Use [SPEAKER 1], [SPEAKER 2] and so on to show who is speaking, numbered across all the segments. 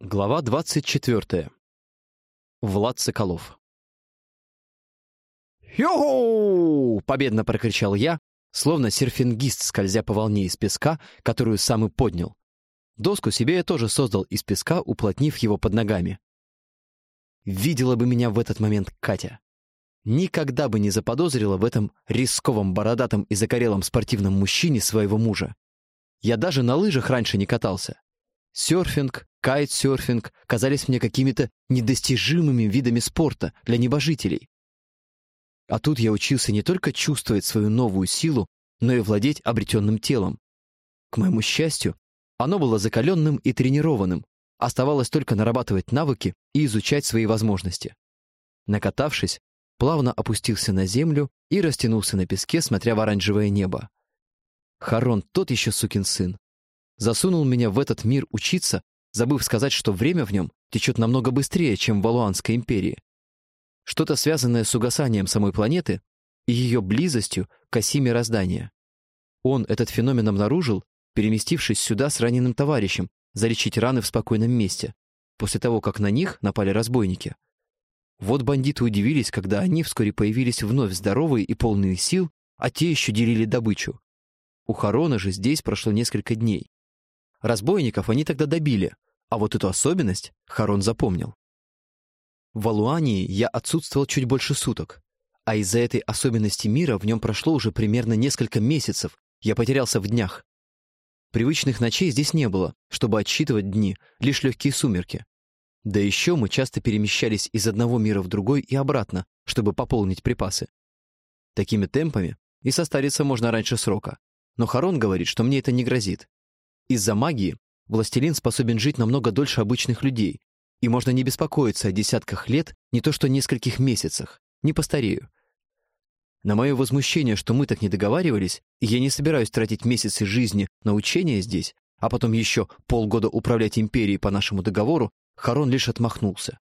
[SPEAKER 1] Глава 24. Влад Соколов. «Йоу!» — победно прокричал я, словно серфингист, скользя по волне из песка, которую сам и поднял. Доску себе я тоже создал из песка, уплотнив его под ногами. Видела бы меня в этот момент Катя. Никогда бы не заподозрила в этом рисковом, бородатом и закорелом спортивном мужчине своего мужа. Я даже на лыжах раньше не катался. Серфинг, кайтсерфинг казались мне какими-то недостижимыми видами спорта для небожителей. А тут я учился не только чувствовать свою новую силу, но и владеть обретенным телом. К моему счастью, оно было закаленным и тренированным, оставалось только нарабатывать навыки и изучать свои возможности. Накатавшись, плавно опустился на землю и растянулся на песке, смотря в оранжевое небо. Харон тот еще сукин сын. Засунул меня в этот мир учиться, забыв сказать, что время в нем течет намного быстрее, чем в Валуанской империи. Что-то связанное с угасанием самой планеты и ее близостью к оси мироздания. Он этот феномен обнаружил, переместившись сюда с раненым товарищем, залечить раны в спокойном месте, после того, как на них напали разбойники. Вот бандиты удивились, когда они вскоре появились вновь здоровые и полные сил, а те еще делили добычу. У Харона же здесь прошло несколько дней. Разбойников они тогда добили, а вот эту особенность Харон запомнил. В Валуании я отсутствовал чуть больше суток, а из-за этой особенности мира в нем прошло уже примерно несколько месяцев, я потерялся в днях. Привычных ночей здесь не было, чтобы отсчитывать дни, лишь легкие сумерки. Да еще мы часто перемещались из одного мира в другой и обратно, чтобы пополнить припасы. Такими темпами и состариться можно раньше срока. Но Харон говорит, что мне это не грозит. Из-за магии властелин способен жить намного дольше обычных людей, и можно не беспокоиться о десятках лет, не то что нескольких месяцах, не постарею. На мое возмущение, что мы так не договаривались, я не собираюсь тратить месяцы жизни на учение здесь, а потом еще полгода управлять империей по нашему договору, Харон лишь отмахнулся.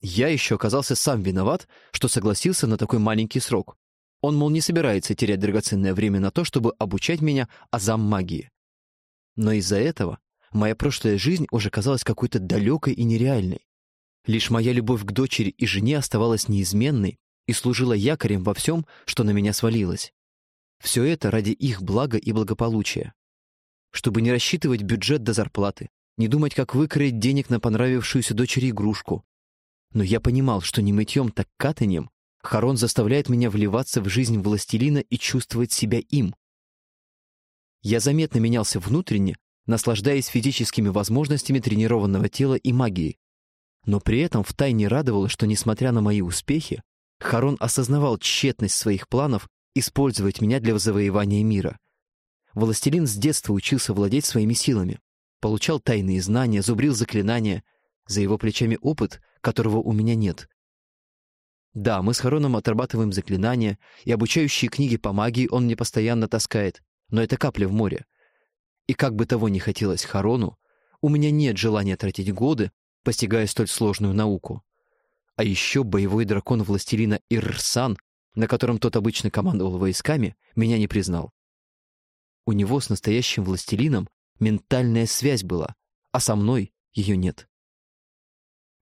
[SPEAKER 1] Я еще оказался сам виноват, что согласился на такой маленький срок. Он, мол, не собирается терять драгоценное время на то, чтобы обучать меня азам магии. Но из-за этого моя прошлая жизнь уже казалась какой-то далекой и нереальной. Лишь моя любовь к дочери и жене оставалась неизменной и служила якорем во всем, что на меня свалилось. Все это ради их блага и благополучия. Чтобы не рассчитывать бюджет до зарплаты, не думать, как выкроить денег на понравившуюся дочери игрушку. Но я понимал, что не мытьем, так катанием Харон заставляет меня вливаться в жизнь властелина и чувствовать себя им, я заметно менялся внутренне, наслаждаясь физическими возможностями тренированного тела и магией. Но при этом втайне радовало, что, несмотря на мои успехи, Харон осознавал тщетность своих планов использовать меня для завоевания мира. Властелин с детства учился владеть своими силами, получал тайные знания, зубрил заклинания, за его плечами опыт, которого у меня нет. Да, мы с Хароном отрабатываем заклинания, и обучающие книги по магии он мне постоянно таскает но это капля в море. И как бы того ни хотелось Харону, у меня нет желания тратить годы, постигая столь сложную науку. А еще боевой дракон властелина Иррсан, на котором тот обычно командовал войсками, меня не признал. У него с настоящим властелином ментальная связь была, а со мной ее нет.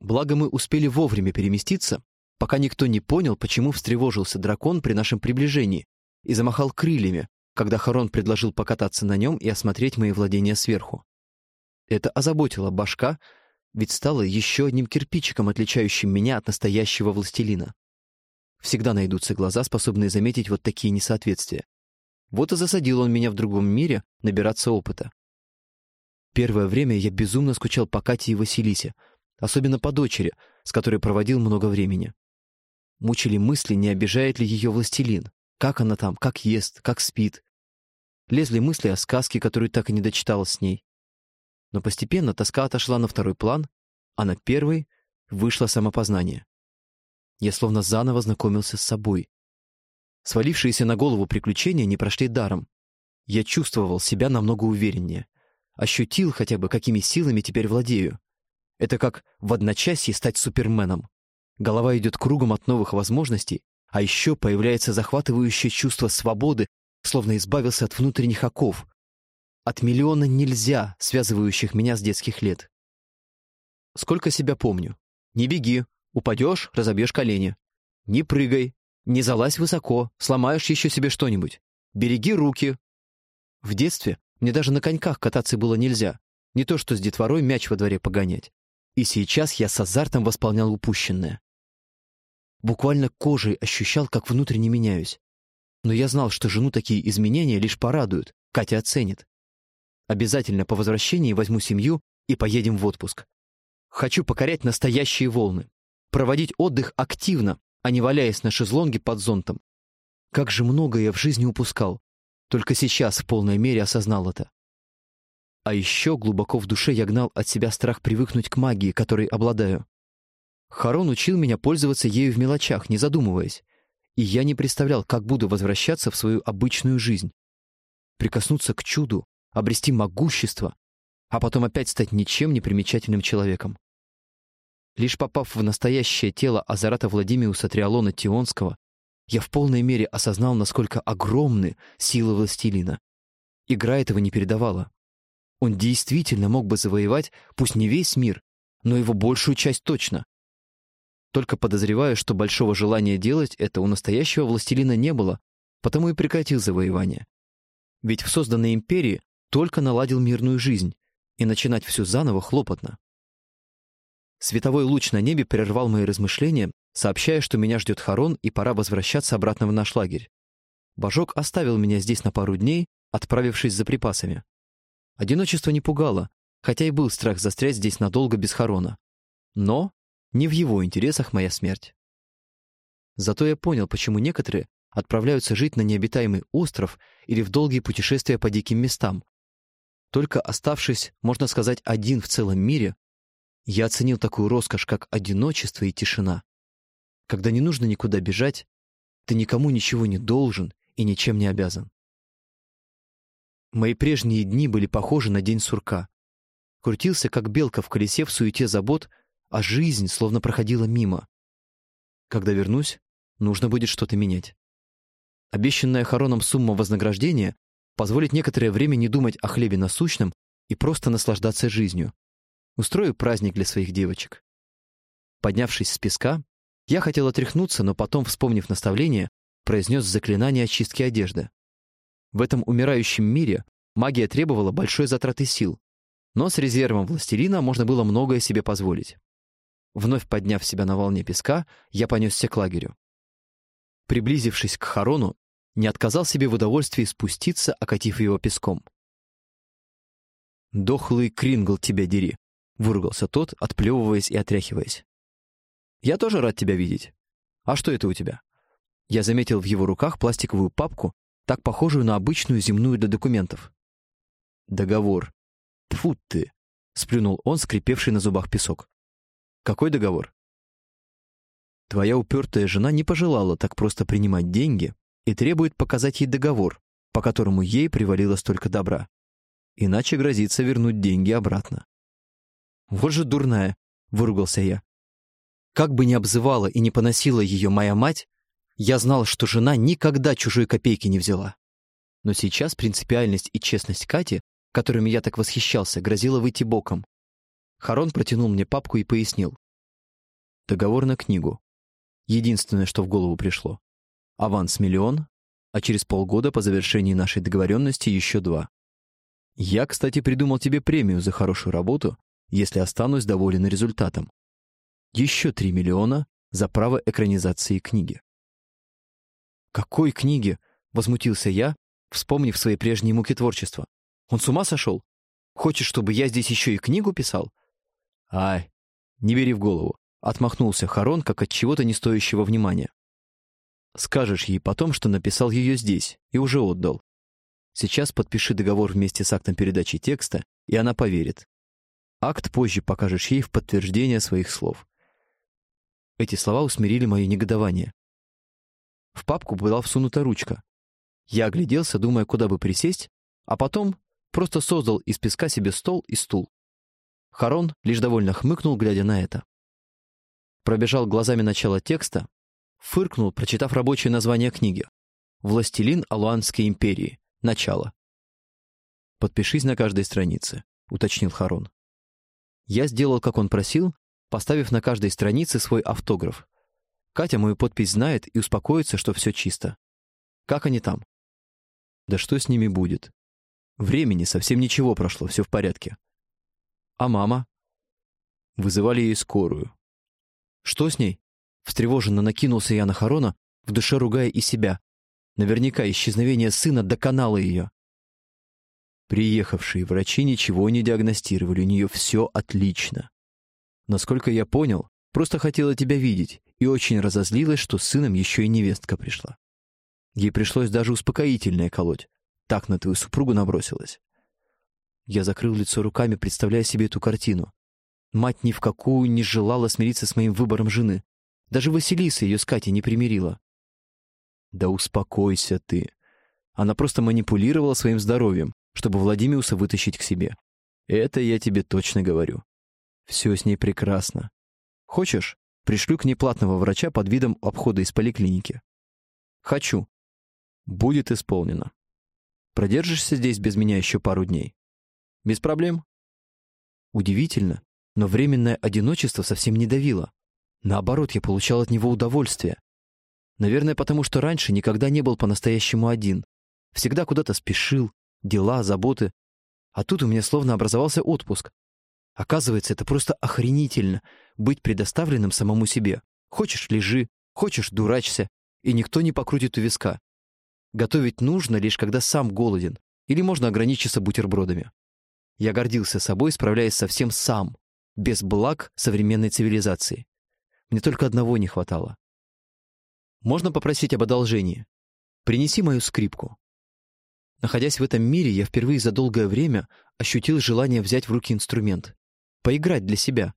[SPEAKER 1] Благо мы успели вовремя переместиться, пока никто не понял, почему встревожился дракон при нашем приближении и замахал крыльями, когда Харон предложил покататься на нем и осмотреть мои владения сверху. Это озаботило башка, ведь стало еще одним кирпичиком, отличающим меня от настоящего властелина. Всегда найдутся глаза, способные заметить вот такие несоответствия. Вот и засадил он меня в другом мире набираться опыта. Первое время я безумно скучал по Кате и Василисе, особенно по дочери, с которой проводил много времени. Мучили мысли, не обижает ли ее властелин. Как она там, как ест, как спит. Лезли мысли о сказке, которую так и не дочитала с ней. Но постепенно тоска отошла на второй план, а на первый вышло самопознание. Я словно заново знакомился с собой. Свалившиеся на голову приключения не прошли даром. Я чувствовал себя намного увереннее. Ощутил хотя бы, какими силами теперь владею. Это как в одночасье стать суперменом. Голова идет кругом от новых возможностей, а еще появляется захватывающее чувство свободы, словно избавился от внутренних оков. От миллиона нельзя, связывающих меня с детских лет. сколько себя помню. Не беги, упадешь, разобьешь колени. Не прыгай, не залазь высоко, сломаешь еще себе что-нибудь. Береги руки. В детстве мне даже на коньках кататься было нельзя, не то что с детворой мяч во дворе погонять. И сейчас я с азартом восполнял упущенное. Буквально кожей ощущал, как внутренне меняюсь. Но я знал, что жену такие изменения лишь порадуют, Катя оценит. Обязательно по возвращении возьму семью и поедем в отпуск. Хочу покорять настоящие волны, проводить отдых активно, а не валяясь на шезлонге под зонтом. Как же много я в жизни упускал. Только сейчас в полной мере осознал это. А еще глубоко в душе я гнал от себя страх привыкнуть к магии, которой обладаю. Харон учил меня пользоваться ею в мелочах, не задумываясь. И я не представлял, как буду возвращаться в свою обычную жизнь. Прикоснуться к чуду, обрести могущество, а потом опять стать ничем не примечательным человеком. Лишь попав в настоящее тело Азарата Владимиуса Триалона Тионского, я в полной мере осознал, насколько огромны силы властелина. Игра этого не передавала. Он действительно мог бы завоевать, пусть не весь мир, но его большую часть точно. Только подозреваю, что большого желания делать это у настоящего властелина не было, потому и прекратил завоевание. Ведь в созданной империи только наладил мирную жизнь, и начинать все заново хлопотно. Световой луч на небе прервал мои размышления, сообщая, что меня ждет Харон и пора возвращаться обратно в наш лагерь. Божок оставил меня здесь на пару дней, отправившись за припасами. Одиночество не пугало, хотя и был страх застрять здесь надолго без Харона. Но не в его интересах моя смерть. Зато я понял, почему некоторые отправляются жить на необитаемый остров или в долгие путешествия по диким местам. Только оставшись, можно сказать, один в целом мире, я оценил такую роскошь, как одиночество и тишина. Когда не нужно никуда бежать, ты никому ничего не должен и ничем не обязан. Мои прежние дни были похожи на день сурка. Крутился, как белка в колесе в суете забот, а жизнь словно проходила мимо. Когда вернусь, нужно будет что-то менять. Обещанная Хароном сумма вознаграждения позволит некоторое время не думать о хлебе насущном и просто наслаждаться жизнью. Устрою праздник для своих девочек. Поднявшись с песка, я хотел отряхнуться, но потом, вспомнив наставление, произнес заклинание очистки одежды. В этом умирающем мире магия требовала большой затраты сил, но с резервом властелина можно было многое себе позволить. Вновь подняв себя на волне песка, я понесся к лагерю. Приблизившись к Харону, не отказал себе в удовольствии спуститься, окатив его песком. «Дохлый Крингл тебя дери!» — выругался тот, отплевываясь и отряхиваясь. «Я тоже рад тебя видеть. А что это у тебя?» Я заметил в его руках пластиковую папку, так похожую на обычную земную для документов. «Договор. Тьфу ты!» — сплюнул он, скрипевший на зубах песок. «Какой договор?» «Твоя упертая жена не пожелала так просто принимать деньги и требует показать ей договор, по которому ей привалило столько добра. Иначе грозится вернуть деньги обратно. «Вот же дурная!» — выругался я. Как бы ни обзывала и не поносила ее моя мать, я знал, что жена никогда чужой копейки не взяла. Но сейчас принципиальность и честность Кати, которыми я так восхищался, грозила выйти боком. Харон протянул мне папку и пояснил. Договор на книгу. Единственное, что в голову пришло. Аванс миллион, а через полгода по завершении нашей договоренности еще два. Я, кстати, придумал тебе премию за хорошую работу если останусь доволен результатом. Еще 3 миллиона за право экранизации книги. «Какой книги?» — возмутился я, вспомнив свои прежние муки творчества. «Он с ума сошел? Хочешь, чтобы я здесь еще и книгу писал?» «Ай, не бери в голову», — отмахнулся Харон, как от чего-то не стоящего внимания. «Скажешь ей потом, что написал ее здесь и уже отдал. Сейчас подпиши договор вместе с актом передачи текста, и она поверит. Акт позже покажешь ей в подтверждение своих слов. Эти слова усмирили мое негодование. В папку была всунута ручка. Я огляделся, думая, куда бы присесть, а потом просто создал из песка себе стол и стул. Харон лишь довольно хмыкнул, глядя на это. Пробежал глазами начало текста, фыркнул, прочитав рабочее название книги. «Властелин Алуанской империи. Начало». «Подпишись на каждой странице», — уточнил Харон. Я сделал, как он просил, поставив на каждой странице свой автограф. Катя мою подпись знает и успокоится, что все чисто. Как они там? Да что с ними будет? Времени совсем ничего прошло, все в порядке. А мама? Вызывали ей скорую. Что с ней? Встревоженно накинулся я на Харона, в душе ругая и себя. Наверняка исчезновение сына доконало ее. Приехавшие врачи ничего не диагностировали, у нее все отлично. Насколько я понял, просто хотела тебя видеть и очень разозлилась, что с сыном еще и невестка пришла. Ей пришлось даже успокоительное колоть. Так на твою супругу набросилась. Я закрыл лицо руками, представляя себе эту картину. Мать ни в какую не желала смириться с моим выбором жены. Даже Василиса ее с Катей не примирила. Да успокойся ты. Она просто манипулировала своим здоровьем, чтобы Владимиуса вытащить к себе. Это я тебе точно говорю. Все с ней прекрасно. Хочешь, пришлю к ней платного врача под видом обхода из поликлиники? Хочу. Будет исполнено. Продержишься здесь без меня еще пару дней? Без проблем. Удивительно, но временное одиночество совсем не давило. Наоборот, я получал от него удовольствие. Наверное, потому что раньше никогда не был по-настоящему один. Всегда куда-то спешил, дела, заботы. А тут у меня словно образовался отпуск. Оказывается, это просто охренительно — быть предоставленным самому себе. Хочешь — лежи, хочешь — дурачься, и никто не покрутит у виска. Готовить нужно лишь когда сам голоден, или можно ограничиться бутербродами. Я гордился собой, справляясь совсем сам, без благ современной цивилизации. Мне только одного не хватало. Можно попросить об одолжении? Принеси мою скрипку. Находясь в этом мире, я впервые за долгое время ощутил желание взять в руки инструмент. Поиграть для себя.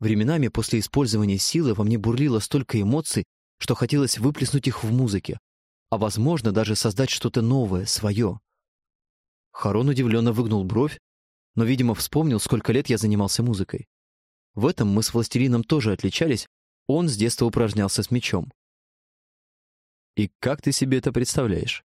[SPEAKER 1] Временами после использования силы во мне бурлило столько эмоций, что хотелось выплеснуть их в музыке, а, возможно, даже создать что-то новое, свое. Харон удивленно выгнул бровь, но, видимо, вспомнил, сколько лет я занимался музыкой. В этом мы с властелином тоже отличались, он с детства упражнялся с мечом. «И как ты себе это представляешь?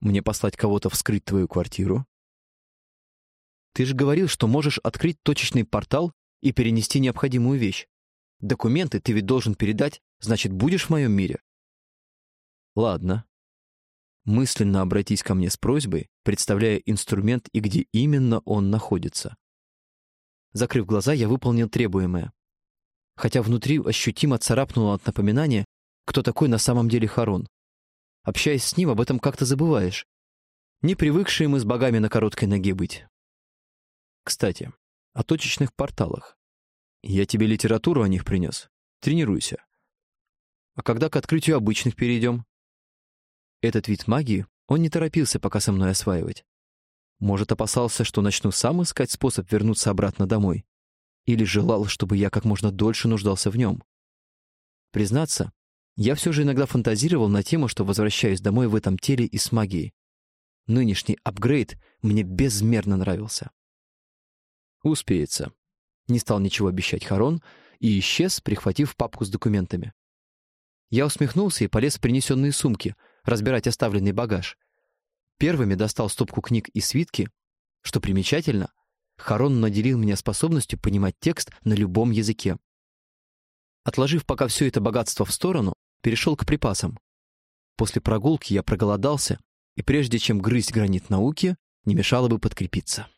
[SPEAKER 1] Мне послать кого-то вскрыть твою квартиру?» «Ты же говорил, что можешь открыть точечный портал и перенести необходимую вещь. Документы ты ведь должен передать, значит, будешь в моем мире?» «Ладно, мысленно обратись ко мне с просьбой, представляя инструмент и где именно он находится. Закрыв глаза, я выполнил требуемое. Хотя внутри ощутимо царапнуло от напоминания, кто такой на самом деле Харон. Общаясь с ним, об этом как-то забываешь. Не привыкшие мы с богами на короткой ноге быть. Кстати, о точечных порталах. Я тебе литературу о них принес. Тренируйся. А когда к открытию обычных перейдем? Этот вид магии он не торопился пока со мной осваивать. Может, опасался, что начну сам искать способ вернуться обратно домой? Или желал, чтобы я как можно дольше нуждался в нем? Признаться, я все же иногда фантазировал на тему, что возвращаюсь домой в этом теле и с магией. Нынешний апгрейд мне безмерно нравился. Успеется. Не стал ничего обещать Харон и исчез, прихватив папку с документами. Я усмехнулся и полез в принесенные сумки — разбирать оставленный багаж. Первыми достал стопку книг и свитки. Что примечательно, Харон наделил меня способностью понимать текст на любом языке. Отложив пока все это богатство в сторону, перешел к припасам. После прогулки я проголодался, и прежде чем грызть гранит науки, не мешало бы подкрепиться.